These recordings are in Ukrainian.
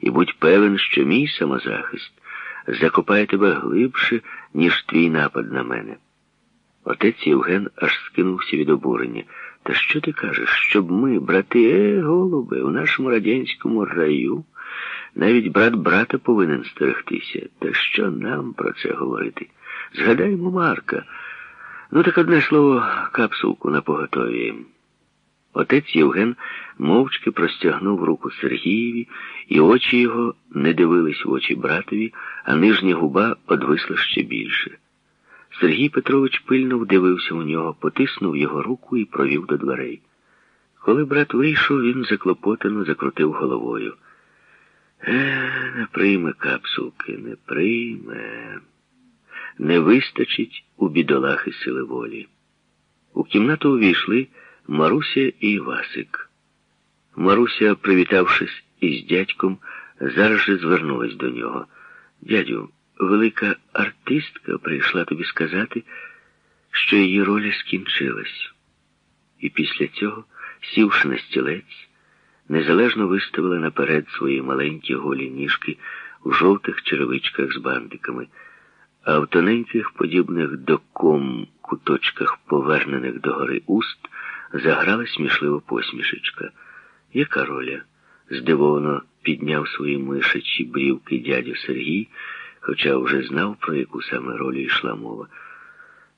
і будь певен, що мій самозахист закопає тебе глибше, ніж твій напад на мене. Отець Євген аж скинувся від обурення. Та що ти кажеш, щоб ми, брати, е, голуби, у нашому радянському раю, навіть брат брата повинен стерегтися. Та що нам про це говорити? Згадаймо Марка. Ну, так одне слово, капсулку на поготові. Отець Євген мовчки простягнув руку Сергієві, і очі його не дивились в очі братові, а нижня губа одвисла ще більше. Сергій Петрович пильно вдивився у нього, потиснув його руку і провів до дверей. Коли брат вийшов, він заклопотано закрутив головою. Е, не прийме капсулки, не прийме. Не вистачить у бідолахи сили волі. У кімнату увійшли Маруся і Івасик. Маруся, привітавшись із дядьком, зараз же звернулась до нього. Дядю, велика артистка прийшла тобі сказати, що її роля скінчилась. І після цього, сівши на стілець, незалежно виставила наперед свої маленькі голі ніжки у жовтих черевичках з бантиками, а в тоненьких, подібних до ком куточках, повернених до гори уст, заграла смішлива посмішечка. Яка роля? здивовано підняв свої мишачі брівки дядю Сергій, хоча вже знав, про яку саме роль йшла мова.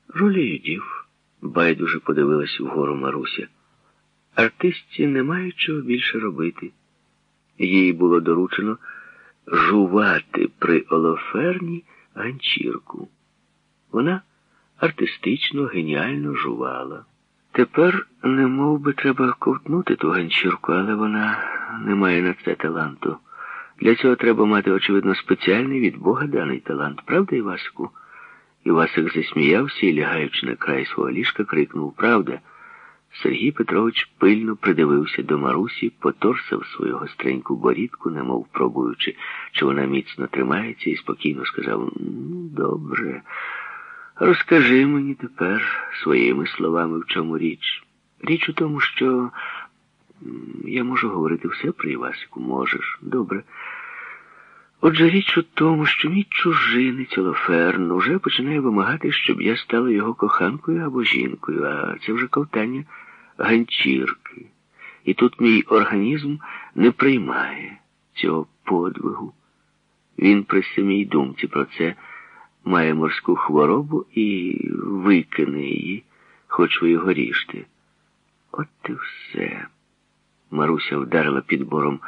Ролі юдів, байдуже подивилась вгору Маруся. Артистці немає чого більше робити. Їй було доручено жувати при Олоферні ганчірку. Вона артистично, геніально жувала. Тепер не мов би треба ковтнути ту ганчірку, але вона не має на це таланту. Для цього треба мати, очевидно, спеціальний від Бога даний талант, правда, Івасику? Івасик засміявся і, лягаючи на край свого ліжка, крикнув Правда. Сергій Петрович пильно придивився до Марусі, поторсав свою гостреньку борідку, немов пробуючи, чи вона міцно тримається, і спокійно сказав: Ну, добре. Розкажи мені тепер своїми словами, в чому річ. Річ у тому, що я можу говорити все про Івасику, можеш. Добре. Отже, річ у тому, що мій чужинець Олоферн уже починає вимагати, щоб я стала його коханкою або жінкою, а це вже ковтання ганчірки. І тут мій організм не приймає цього подвигу. Він при самій думці про це має морську хворобу і викине її, хоч ви його ріжте. От і все. Маруся вдарила підбором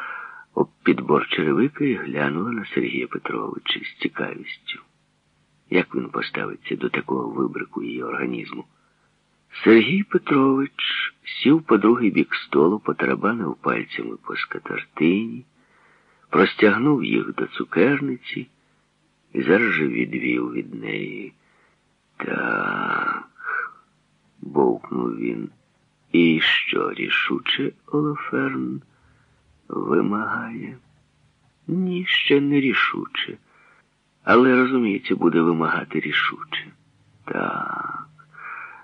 об підбор черевика і глянула на Сергія Петровича з цікавістю. Як він поставиться до такого вибрику її організму? Сергій Петрович сів по другий бік столу, потарабанив пальцями по скатертині, простягнув їх до цукерниці і зараз відвів від неї. Так, бовкнув він. І що рішуче Олоферн вимагає? Ні, ще не рішуче. Але, розуміється, буде вимагати рішуче. Так,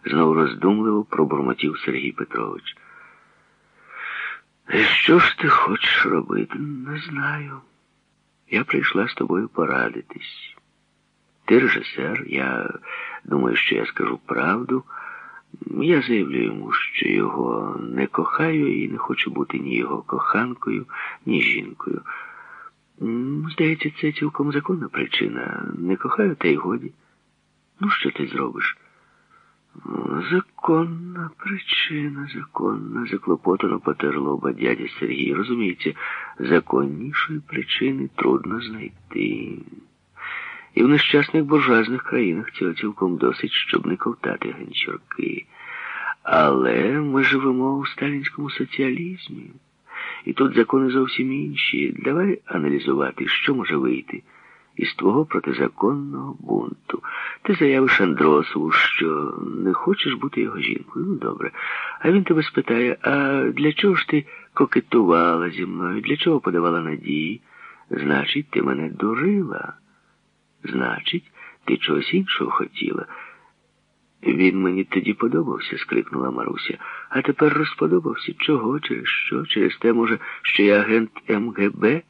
знову роздумливо пробурмотів Сергій Петрович. Що ж ти хочеш робити? Не знаю. Я прийшла з тобою порадитись. Ти режисер, я думаю, що я скажу правду. Я заявлю йому, що його не кохаю і не хочу бути ні його коханкою, ні жінкою. Здається, це цілком законна причина. Не кохаю, та й годі. Ну, що ти зробиш? Законна причина, законна, заклопотано потер лоба дядя Сергій. Розумієте, законнішої причини трудно знайти. І в нещасних буржуазних країнах цього цілком досить, щоб не ковтати ганчурки. Але ми живемо у сталінському соціалізмі. І тут закони зовсім інші. Давай аналізувати, що може вийти із твого протизаконного бунту. Ти заявиш Андросову, що не хочеш бути його жінкою. Ну, добре. А він тебе спитає, а для чого ж ти кокетувала зі мною? Для чого подавала надії? Значить, ти мене дурила. Значить, ти чогось іншого хотіла. Він мені тоді подобався, скрикнула Маруся. А тепер розподобався. Чого? Через що? Через те, може, що я агент МГБ?